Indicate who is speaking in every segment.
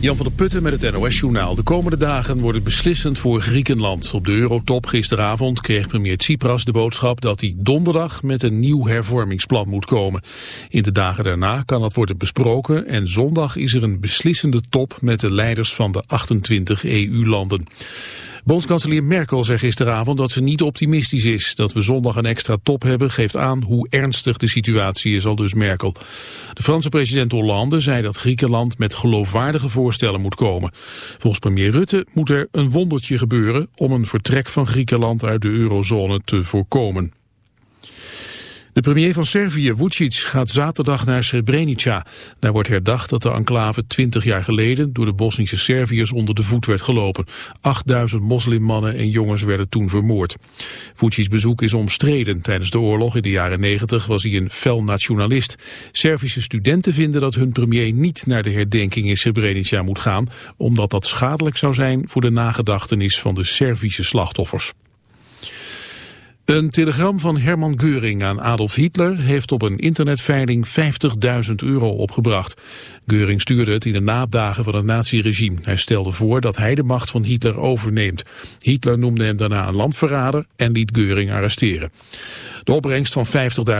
Speaker 1: Jan van der Putten met het NOS-journaal. De komende dagen worden beslissend voor Griekenland. Op de Eurotop gisteravond kreeg premier Tsipras de boodschap dat hij donderdag met een nieuw hervormingsplan moet komen. In de dagen daarna kan dat worden besproken en zondag is er een beslissende top met de leiders van de 28 EU-landen. Bondskanselier Merkel zei gisteravond dat ze niet optimistisch is. Dat we zondag een extra top hebben geeft aan hoe ernstig de situatie is, al dus Merkel. De Franse president Hollande zei dat Griekenland met geloofwaardige voorstellen moet komen. Volgens premier Rutte moet er een wondertje gebeuren om een vertrek van Griekenland uit de eurozone te voorkomen. De premier van Servië, Vucic, gaat zaterdag naar Srebrenica. Daar wordt herdacht dat de enclave 20 jaar geleden door de Bosnische Serviërs onder de voet werd gelopen. 8000 moslimmannen en jongens werden toen vermoord. Vucic's bezoek is omstreden. Tijdens de oorlog in de jaren 90 was hij een fel nationalist. Servische studenten vinden dat hun premier niet naar de herdenking in Srebrenica moet gaan, omdat dat schadelijk zou zijn voor de nagedachtenis van de Servische slachtoffers. Een telegram van Herman Geuring aan Adolf Hitler heeft op een internetveiling 50.000 euro opgebracht. Geuring stuurde het in de nadagen van het naziregime. Hij stelde voor dat hij de macht van Hitler overneemt. Hitler noemde hem daarna een landverrader en liet Geuring arresteren. De opbrengst van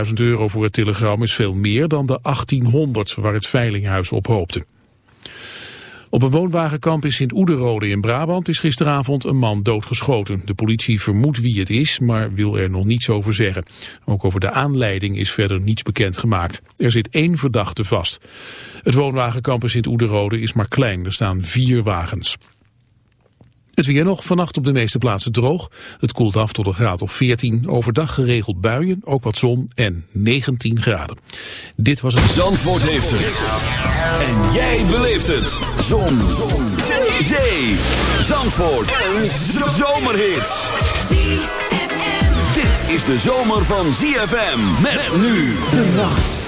Speaker 1: 50.000 euro voor het telegram is veel meer dan de 1800 waar het veilinghuis op hoopte. Op een woonwagenkamp in Sint-Oederode in Brabant is gisteravond een man doodgeschoten. De politie vermoedt wie het is, maar wil er nog niets over zeggen. Ook over de aanleiding is verder niets bekend gemaakt. Er zit één verdachte vast. Het woonwagenkamp in Sint-Oederode is maar klein. Er staan vier wagens. Het weer nog, vannacht op de meeste plaatsen droog. Het koelt af tot een graad of 14. Overdag geregeld buien, ook wat zon en 19 graden. Dit was het...
Speaker 2: Zandvoort heeft het. En jij beleeft het. Zon. zon. Zee. Zee. Zandvoort. Een zomerhit. Dit is de zomer van ZFM. Met nu de nacht.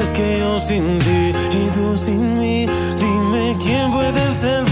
Speaker 3: Es
Speaker 4: que yo sin ti
Speaker 3: y tú sin mí, dime quién puede ser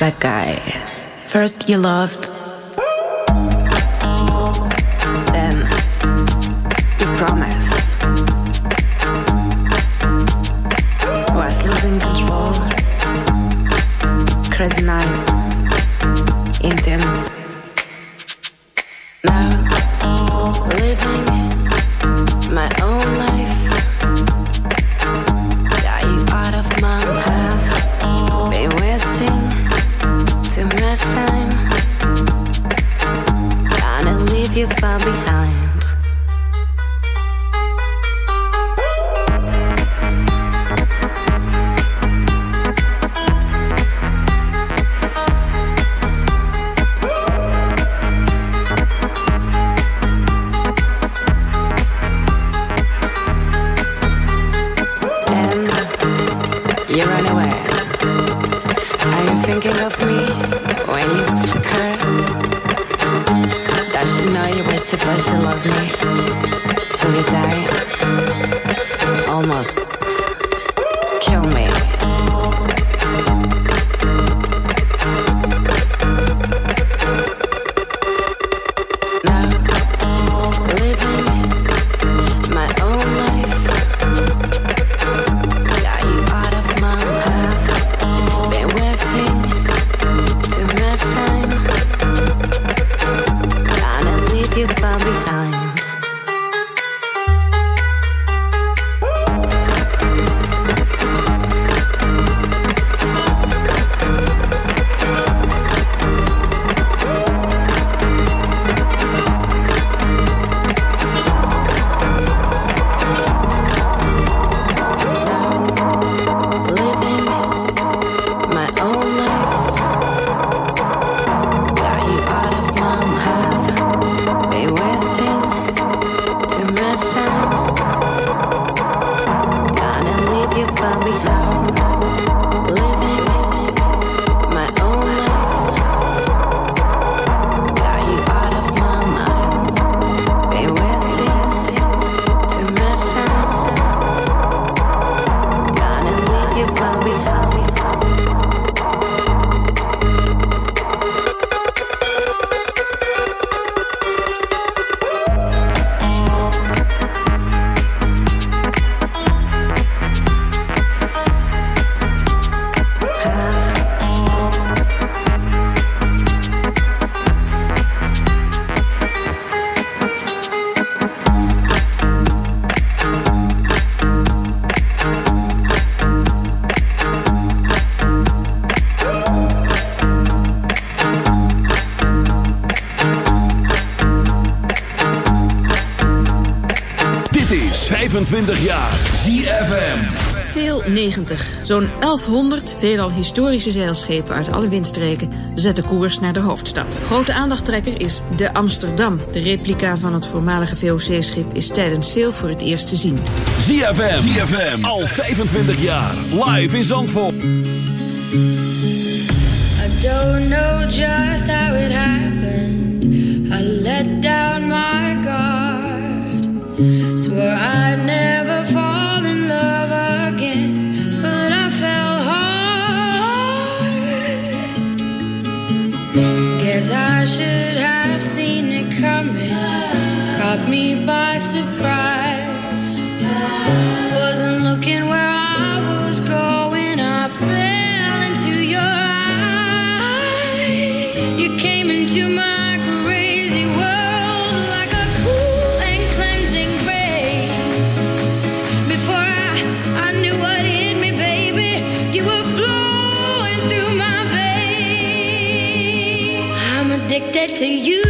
Speaker 5: That guy. First, you loved,
Speaker 2: 25 jaar ZFM.
Speaker 6: Sail 90. Zo'n 1100 veelal historische zeilschepen uit alle windstreken zetten koers naar de hoofdstad. Grote aandachttrekker is de Amsterdam. De replica van het voormalige VOC-schip is tijdens Sail voor het eerst te zien.
Speaker 2: ZFM. ZFM. Al 25 jaar. Live in Zandvoort.
Speaker 7: I don't know just how it happened. I let down my guard. Swore I'd never fall in love again, but I fell hard. Guess I should have seen it coming. Caught me by surprise. Wasn't looking where I was going. I fell into your eyes. You came into my to you.